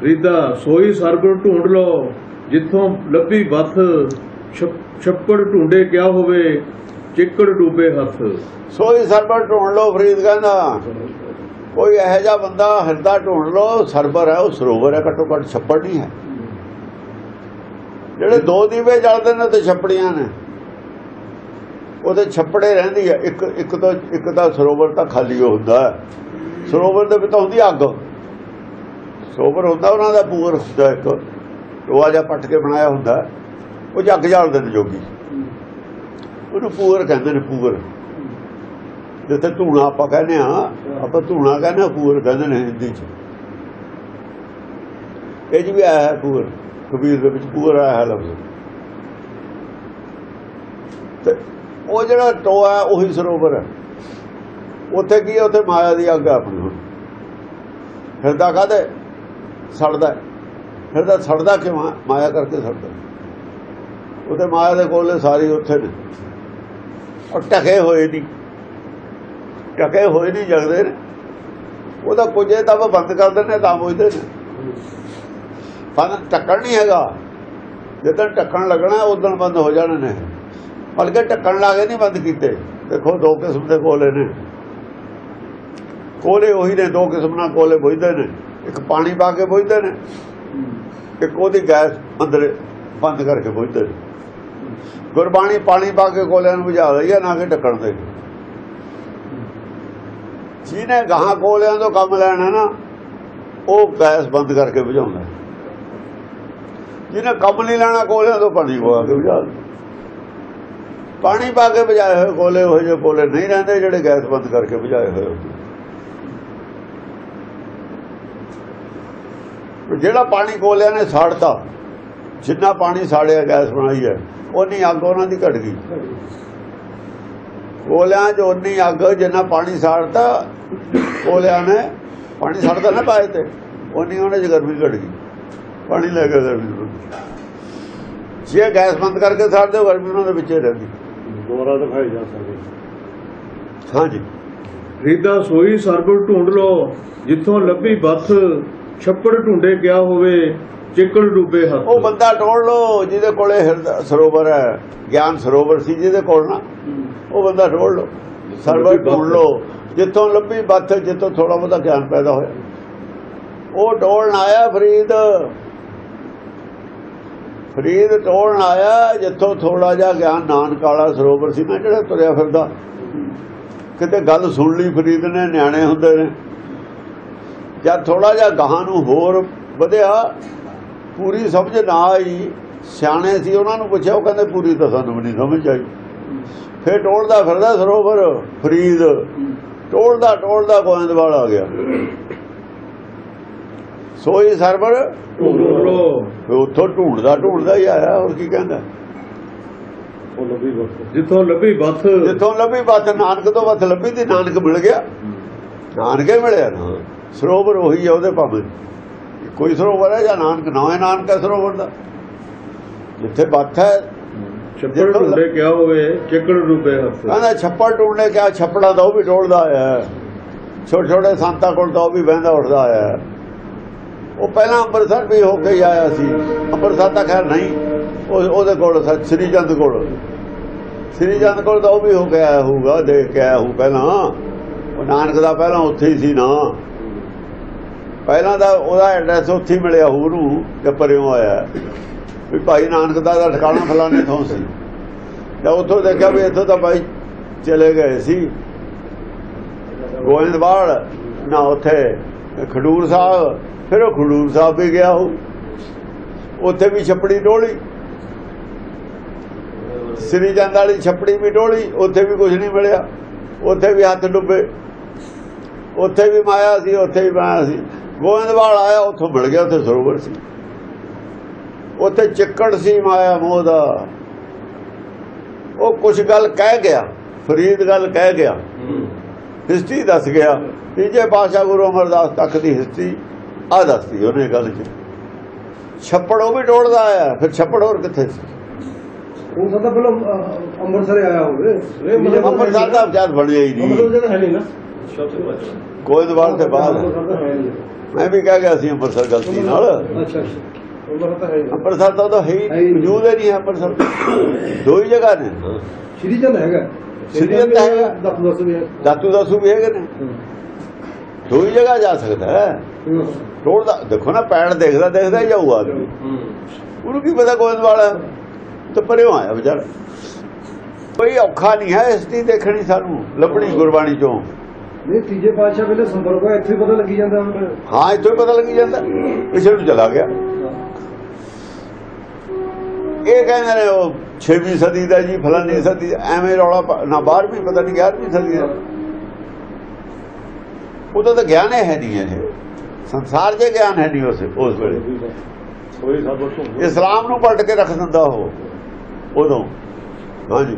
ਫਰੀਦਾ ਸੋਈ ਸਰਗੁਣ ਢੂੰਡ ਲੋ ਜਿੱਥੋਂ ਲੱਭੀ ਬੱਥ ਛੱਪੜ ਢੂੰਡੇ ਕਿਆ ਹੋਵੇ, ਚਿੱਕੜ ਡੂਬੇ ਹੱਥ। ਸੋਈ ਸਰਬਰ ਢੂੰਡ ਲੋ ਫਰੀਦ ਕਹਿੰਦਾ। ਕੋਈ ਇਹੋ ਜਿਹਾ ਬੰਦਾ ਹਿਰਦਾ ਢੂੰਡ ਲੋ ਸਰਬਰ ਹੈ, ਉਹ ਸਰੋਵਰ ਹੈ, ਘੱਟੋ ਘੱਟ ਛੱਪੜ ਨਹੀਂ ਹੈ। ਜਿਹੜੇ ਦੋ ਦੀਵੇ ਜਲਦੇ ਨੇ ਤੇ ਛੱਪੜੀਆਂ ਨੇ। ਉਹਦੇ ਛੱਪੜੇ ਰਹਿੰਦੀ ਹੈ। ਇੱਕ ਇੱਕ ਤੋਂ, ਇੱਕ ਤਾਂ ਸਰੋਵਰ ਤਾਂ ਖਾਲੀ ਹੋ ਹੁੰਦਾ ਸਰੋਵਰ ਦੇ ਵਿੱਚ ਤਾਂ ਹੁੰਦੀ ਅੱਗ। ਸਰੋਵਰ ਹੁੰਦਾ, ਉਹਨਾਂ ਦਾ ਪੂਰ ਹੁੰਦਾ ਇੱਕ। ਟੋਆ ਜਿਹਾ ਪੱਟ ਕੇ ਬਣਾਇਆ ਹੁੰਦਾ। ਉਹ ਜੱਗ ਜਾਲਦੇ ਨੇ ਜੋਗੀ। ਉਹਨੂੰ ਪੂਰ ਕਹਿੰਦੇ ਨੇ, ਪੂਰ। ਜਿੱਥੇ ਧੂਣਾ ਆਪਾਂ ਕਹਿੰਦੇ ਆ ਆਪਾਂ ਧੂਣਾ ਕਹਿੰਦੇ ਆ ਪੂਰ ਕਹਿੰਦੇ ਨੇ ਹਿੰਦੀ ਚ। ਇਹ 'ਚ ਵੀ ਆਇਆ ਹੈ ਪੂਰ। ਕਬੀਰ ਦੇ ਵਿੱਚ ਪੂਰ ਆਇਆ ਹੈ ਲਫ਼ਜ਼। ਤੇ ਉਹ ਜਿਹੜਾ ਟੋਆ ਉਹੀ ਸਰੋਵਰ ਹੈ। ਉੱਥੇ ਕੀ ਹੈ? ਉੱਥੇ ਮਾਇਆ ਦੀ ਅੱਗ ਆਪਣੀ ਹੁਣ। ਹਿਰਦਾ ਕਾਹਦੇ? ਸੜਦਾ ਹੈ। ਹਿਰਦਾ ਸੜਦਾ ਕਿਉਂ? ਮਾਇਆ ਕਰਕੇ ਸੜਦਾ ਉਹਦੇ ਮਾਇਆ ਦੇ ਕੋਲੇ ਸਾਰੀ ਉੱਥੇ ਨੇ। ਔਰ ਟਕੇ ਹੋਏ ਨਹੀਂ। ਟਕੇ ਹੋਏ ਨਹੀਂ, ਜਗਦੇ ਨੇ। ਉਹਦਾ ਕੁਝੇ ਤਾਂ ਉਹ ਬੰਦ ਕਰ ਦਿੰਦੇ ਤਾਂ ਬੁਝਦੇ ਨੇ। ਪਰ ਟੱਕਣ ਨਹੀਂ ਹੈਗਾ। ਜਦੋਂ ਟੱਕਣ ਲੱਗਣਾ, ਉਦੋਂ ਬੰਦ ਹੋ ਜਾਣੇ ਨੇ। ਬਲਕਿ ਟੱਕਣ ਲਾ ਕੇ ਨਹੀਂ ਬੰਦ ਕੀਤੇ। ਦੇਖੋ, ਦੋ ਕਿਸਮ ਦੇ ਕੋਲੇ ਨੇ। ਕੋਲੇ ਉਹੀ ਨੇ, ਦੋ ਕਿਸਮ ਨਾਲ ਕੋਲੇ ਬੁਝਦੇ ਨੇ। ਇੱਕ ਪਾਣੀ ਪਾ ਕੇ ਬੁਝਦੇ ਨੇ। ਇੱਕ ਉਹਦੀ ਗੈਸ ਅੰਦਰ ਬੰਦ ਕਰਕੇ ਬੁਝਦੇ ਨੇ। ਗੁਰਬਾਣੀ ਪਾਣੀ ਪਾ ਕੇ ਕੋਲਿਆਂ ਨੂੰ ਬੁਝਾ ਰਹੀ ਹੈ ਨਾ ਕਿ ਢੱਕਣ ਦੇ। ਜਿਹਨੇ ਗਾਹਾਂ ਕੋਲਿਆਂ ਤੋਂ ਕੰਮ ਲੈਣਾ ਨਾ, ਉਹ ਗੈਸ ਬੰਦ ਕਰਕੇ ਬੁਝਾਉਂਦਾ। ਜਿਹਨੇ ਕੰਮ ਨਹੀਂ ਲੈਣਾ ਕੋਲਿਆਂ ਤੋਂ ਪਾਣੀ ਪਾ ਕੇ ਬੁਝਾ ਪਾਣੀ ਪਾ ਕੇ ਬੁਝਾਏ ਹੋਏ ਕੋਲੇ ਉਹ ਜਿਹੇ ਕੋਲੇ ਨਹੀਂ ਰਹਿੰਦੇ ਜਿਹੜੇ ਗੈਸ ਬੰਦ ਕਰਕੇ ਬੁਝਾਏ ਹੋਏ ਜਿਹੜਾ ਪਾਣੀ ਕੋਲਿਆਂ ਨੇ ਸਾੜਤਾ। ਜਿੰਨਾ ਪਾਣੀ ਸਾੜਿਆ ਗੈਸ ਬਣਾਈ ਹੈ ਉਨੀ ਅੱਗ ਉਹਨਾਂ ਦੀ ਘਟ ਗਈ। ਕੋਲਿਆਂ 'ਚ ਉਨੀ ਅੱਗ ਜਿੰਨਾ ਪਾਣੀ ਸਾੜਤਾ ਕੋਲਿਆਂ ਨੇ ਪਾਣੀ ਸਾੜਦਾ ਨਾ ਪਾਏ ਤੇ ਉਨੀ ਉਹਨਾਂ 'ਚ ਗਰਮੀ ਘਟ ਗਈ। ਪਾਣੀ ਲੈ ਕੇ ਗਰਮੀ। ਜੇ ਗੈਸ ਬੰਦ ਕਰਕੇ ਸਾੜ ਦਿਓ ਗਰਮੀ ਉਹਨਾਂ ਦੇ ਵਿੱਚ ਹੀ ਰਹਿੰਦੀ ਦੁਬਾਰਾ ਦਿਖਾਈ ਜਾ ਸਕਦੇ। ਹਾਂਜੀ। ਫਰੀਦਾ ਸੋਈ ਸਰਗੁਣ ਢੂੰਡ ਲੋ ਜਿੱਥੋਂ ਲੱਭੀ ਬੱਥ ਛੱਪੜ ਢੂੰਡੇ ਕਿਆ ਹੋਵੇ ਚਿੱਕੜ ਡੂਬੇ ਹੱਥ। ਉਹ ਬੰਦਾ ਟੋੜ ਲੋ ਜਿਹਦੇ ਕੋਲੇ ਹਿਰਦਾ ਸਰੋਵਰ ਹੈ ਗਿਆਨ ਸਰੋਵਰ ਸੀ ਜਿਹਦੇ ਕੋਲ ਨਾ। ਉਹ ਬੰਦਾ ਟੋੜ ਲੋ ਸਰਵਰ ਢੂੰਡ ਲੋ ਜਿੱਥੋਂ ਲੱਭੀ ਬੱਥ ਜਿੱਥੋਂ ਥੋੜਾ ਬਹੁਤਾ ਗਿਆਨ ਪੈਦਾ ਹੋਇਆ। ਉਹ ਟੋੜਨ ਆਇਆ ਫਰੀਦ। ਫਰੀਦ ਟੋੜਨ ਆਇਆ ਜਿੱਥੋਂ ਥੋੜਾ ਜਿਹਾ ਗਿਆਨ ਨਾਨਕ ਵਾਲਾ ਸਰੋਵਰ ਸੀ। ਨਾ ਜਿਹੜਾ ਤੁਰਿਆ ਫਿਰਦਾ। ਕਿਤੇ ਗੱਲ ਸੁਣ ਲਈ ਫਰੀਦ ਨੇ ਨਿਆਣੇ ਹੁੰਦੇ ਨੇ। ਜਦ ਥੋੜਾ ਜਿਹਾ ਗਾਹਾਂ ਨੂੰ ਹੋਰ ਵਧਿਆ ਪੂਰੀ ਸਮਝ ਨਾ ਆਈ ਸਿਆਣੇ ਸੀ ਉਹਨਾਂ ਨੂੰ ਪੁੱਛਿਆ ਉਹ ਕਹਿੰਦੇ ਪੂਰੀ ਤਾਂ ਸਾਨੂੰ ਨਹੀਂ ਸਮਝ ਆਈ। ਫਿਰ ਟੋਲਦਾ ਫਿਰਦਾ ਸਰੋਵਰ ਫਰੀਦ ਟੋਲਦਾ ਟੋਲਦਾ ਗੋਇੰਦਵਾਲ ਆ ਗਿਆ। ਸੋਈ ਸਰਵਰ ਢੂੰਡ ਉੱਥੋਂ ਢੂੰਡਦਾ ਢੂੰਡਦਾ ਹੀ ਆਇਆ ਹੋਰ ਕੀ ਕਹਿੰਦਾ? ਜਿੱਥੋਂ ਲੱਭੀ ਬੱਥ ਜਿੱਥੋਂ ਲੱਭੀ ਬਾਤ ਨਾਨਕ ਤੋਂ ਬਾਤ ਲੱਭੀ ਤੇ ਨਾਨਕ ਮਿਲ ਗਿਆ। ਨਾਨਕੇ ਮਿਲਿਆ ਨਾ। ਸਰੋਵਰ ਉਹੀ ਹੈ ਉਹਦੇ ਭਾਵੇਂ। ਕੋਈ ਸਰੋਵਰ ਹੈ ਜਾਂ ਨਾਨਕ ਨਾ ਹੈ ਨਾਨਕ ਹੈ ਸਰੋਵਰ ਦਾ। ਜਿੱਥੇ ਬਾਤ ਹੈ ਛੱਪੜ ਢੂੰਡੇ ਕਿਆ ਹੋਵੇ ਚਿੱਕੜ ਡੂਬੇ ਹੱਥ। ਕਹਿੰਦਾ ਛੱਪੜ ਟੁੱਟਣੇ ਕਿਆ ਛੱਪੜਾ ਦਾ ਉਹ ਵੀ ਡੋਲਦਾ ਆਇਆ ਛੋਟੇ ਛੋਟੇ ਸੰਤਾਂ ਕੋਲ ਤਾਂ ਉਹ ਵੀ ਬਹਿੰਦਾ ਉੱਠਦਾ ਆਇਆ ਉਹ ਪਹਿਲਾਂ ਅੰਮ੍ਰਿਤਸਰ ਵੀ ਹੋ ਕੇ ਹੀ ਆਇਆ ਸੀ। ਅੰਮ੍ਰਿਤਸਰ ਤਾਂ ਖੈਰ ਨਹੀਂ ਉਹ ਉਹਦੇ ਕੋਲ ਸ੍ਰੀ ਚੰਦ ਕੋਲ। ਸ੍ਰੀ ਚੰਦ ਕੋਲ ਤਾਂ ਉਹ ਵੀ ਹੋ ਕੇ ਆਇਆ ਹੋਊਗਾ ਦੇਖ ਕੇ ਆਇਆ ਹੋਊ ਪਹਿਲਾਂ। ਉਹ ਨਾਨਕ ਦਾ ਪਹਿਲਾਂ ਉੱਥੇ ਹੀ ਸੀ ਨਾ। ਪਹਿਲਾਂ ਦਾ ਉਹਦਾ ਐਡਰੈਸ ਉੱਥੇ ਮਿਲਿਆ ਹੋਊ ਨੂੰ ਪਰਿਓ ਆਇਆ। ਵੀ ਭਾਈ ਨਾਨਕ ਦਾ ਠਿਕਾਣਾ ਫਲਾਣੇ ਥਾਂ ਸੀ। ਤਾਂ ਉੱਥੋਂ ਦੇਖਿਆ ਵੀ ਇੱਥੋਂ ਤਾਂ ਭਾਈ ਚਲੇ ਗਏ ਸੀ। ਗੋਇੰਦਵਾਲ, ਨਾ ਉੱਥੇ ਖਡੂਰ ਸਾਹਿਬ, ਫਿਰ ਉਹ ਖਡੂਰ ਸਾਹਿਬ ਵੀ ਗਿਆ ਉਹ ਉੱਥੇ ਵੀ ਛੱਪੜੀ ਡੋਲੀ। ਸ੍ਰੀ ਚੰਦ ਵਾਲੀ ਛੱਪੜੀ ਵੀ ਡੋਲੀ, ਉੱਥੇ ਵੀ ਕੁਝ ਨਹੀਂ ਮਿਲਿਆ। ਉੱਥੇ ਵੀ ਹੱਥ ਡੁੱਬੇ। ਉੱਥੇ ਵੀ ਮਾਇਆ ਸੀ, ਉੱਥੇ ਵੀ ਮਾਇਆ ਸੀ। ਗੋਇੰਦਵਾਲ ਆਇਆ ਉੱਥੋਂ ਮਿਲ ਗਿਆ ਉੱਥੇ ਸਰੋਵਰ ਸੀ। ਉੱਥੇ ਚਿੱਕੜ ਸੀ ਮਾਇਆ ਮੋਹ ਦਾ। ਉਹ ਕੁਝ ਗੱਲ ਕਹਿ ਗਿਆ ਫਰੀਦ ਗੱਲ ਕਹਿ ਗਿਆ। ਹਿਸਟਰੀ ਦੱਸ ਗਿਆ ਤੀਜੇ ਪਾਸ਼ਾ ਗੁਰੂ ਅਮਰਦਾਸ ਤੱਕ ਦੀ ਹਿਸਟਰੀ ਆ ਦੱਸਦੀ ਉਹਨੇ ਗੱਲ ਚ। ਛੱਪੜ ਉਹ ਵੀ ਟੋੜਦਾ ਆਇਆ ਫਿਰ ਛੱਪੜ ਹੋਰ ਕਿੱਥੇ ਸੀ? ਉਹ ਸਾਡਾ ਪਹਿਲਾਂ ਅੰਮ੍ਰਿਤਸਰ ਆਇਆ ਹੋਵੇ। ਅੰਮ੍ਰਿਤਸਰ ਦਾ ਜਦ ਬਣਿਆ ਹੀ ਨਹੀਂ ਅੰਮ੍ਰਿਤਸਰ ਹੈ ਨਹੀਂ ਨਾ। ਤੋਂ ਗੋਇੰਦਵਾਲ ਤੇ ਬਾਅਦ ਮੈਂ ਵੀ ਕਹਿ ਗਿਆ ਸੀ ਅੰਮ੍ਰਿਤਸਰ ਗਲਤੀ ਨਾਲ। ਅੰਮ੍ਰਿਤਸਰ ਤਾਂ ਹੈ। ਵਜੂਦ ਹੀ ਨਹੀਂ। ਅੰਮ੍ਰਿਤਸਰ। ਦੋ ਹੀ ਜਗ੍ਹਾ ਨੇ। ਸ਼੍ਰੀ ਚੰਦ ਹੈਗਾ। ਸ਼੍ਰੀ ਚੰਦ ਹੈਗਾ। ਦਾਤੂ ਦਾਸੂ ਵੀ ਹੈਗੇ ਨੇ। ਦੋ ਹੀ ਜਗ੍ਹਾ ਜਾ ਸਕਦਾ ਹੈ। ਰੋਡ ਦਾ ਦੇਖੋ ਨਾ ਪੈਣ ਦੇਖਦਾ ਦੇਖਦਾ ਹੀ ਜਾਊਗਾ ਆਦਮੀ। ਉਹਨੂੰ ਕੀ ਪਤਾ ਗੋਇੰਦਵਾਲ ਤੇ ਪਰਿਓ ਆਇਆ ਵਿਚਾਰਾ। ਕੋਈ ਔਖਾ ਨਹੀਂ ਹੈ ਇਸ ਦੀ ਦੇਖਣੀ ਸਾਨੂੰ ਲੱਭਣੀ ਗੁਰਬਾਣੀ ਚੋਂ। ਨਹੀਂ ਤੀਜੇ ਪਾਤਸ਼ਾਹ ਵੇਲੇ ਸੰਪਰਕ ਹੋਇਆ ਇੱਥੇ ਹੀ ਪਤਾ ਲੱਗੀ ਜਾਂਦਾ ਹੁਣ। ਹਾਂ ਇੱਥੋਂ ਹੀ ਪਤਾ ਲੱਗੀ ਜਾਂਦਾ। ਪਿਛੇ ਨੂੰ ਚਲਾ ਗਿਆ। ਇਹ ਕਹਿੰਦੇ ਨੇ ਉਹ 6ਵੀਂ ਸਦੀ ਦਾ ਜੀ ਫਲਾਨੀ ਸਦੀ ਦਾ, ਐਵੇਂ ਰੌਲਾ ਨਾ 12ਵੀਂ ਪਤਾ ਨਹੀਂ 11ਵੀਂ ਸਦੀ ਦਾ। ਉਦੋਂ ਤਾਂ ਗਿਆਨ ਹੀ ਨਹੀਂ ਇਹ। ਸੰਸਾਰ 'ਚ ਗਿਆਨ ਹੈ ਨਹੀਂ ਉਸ ਉਸ ਵੇਲੇ। ਇਸਲਾਮ ਨੂੰ ਪਲਟ ਕੇ ਰੱਖ ਦਿੰਦਾ ਉਹ। ਉਦੋਂ। ਹਾਂਜੀ।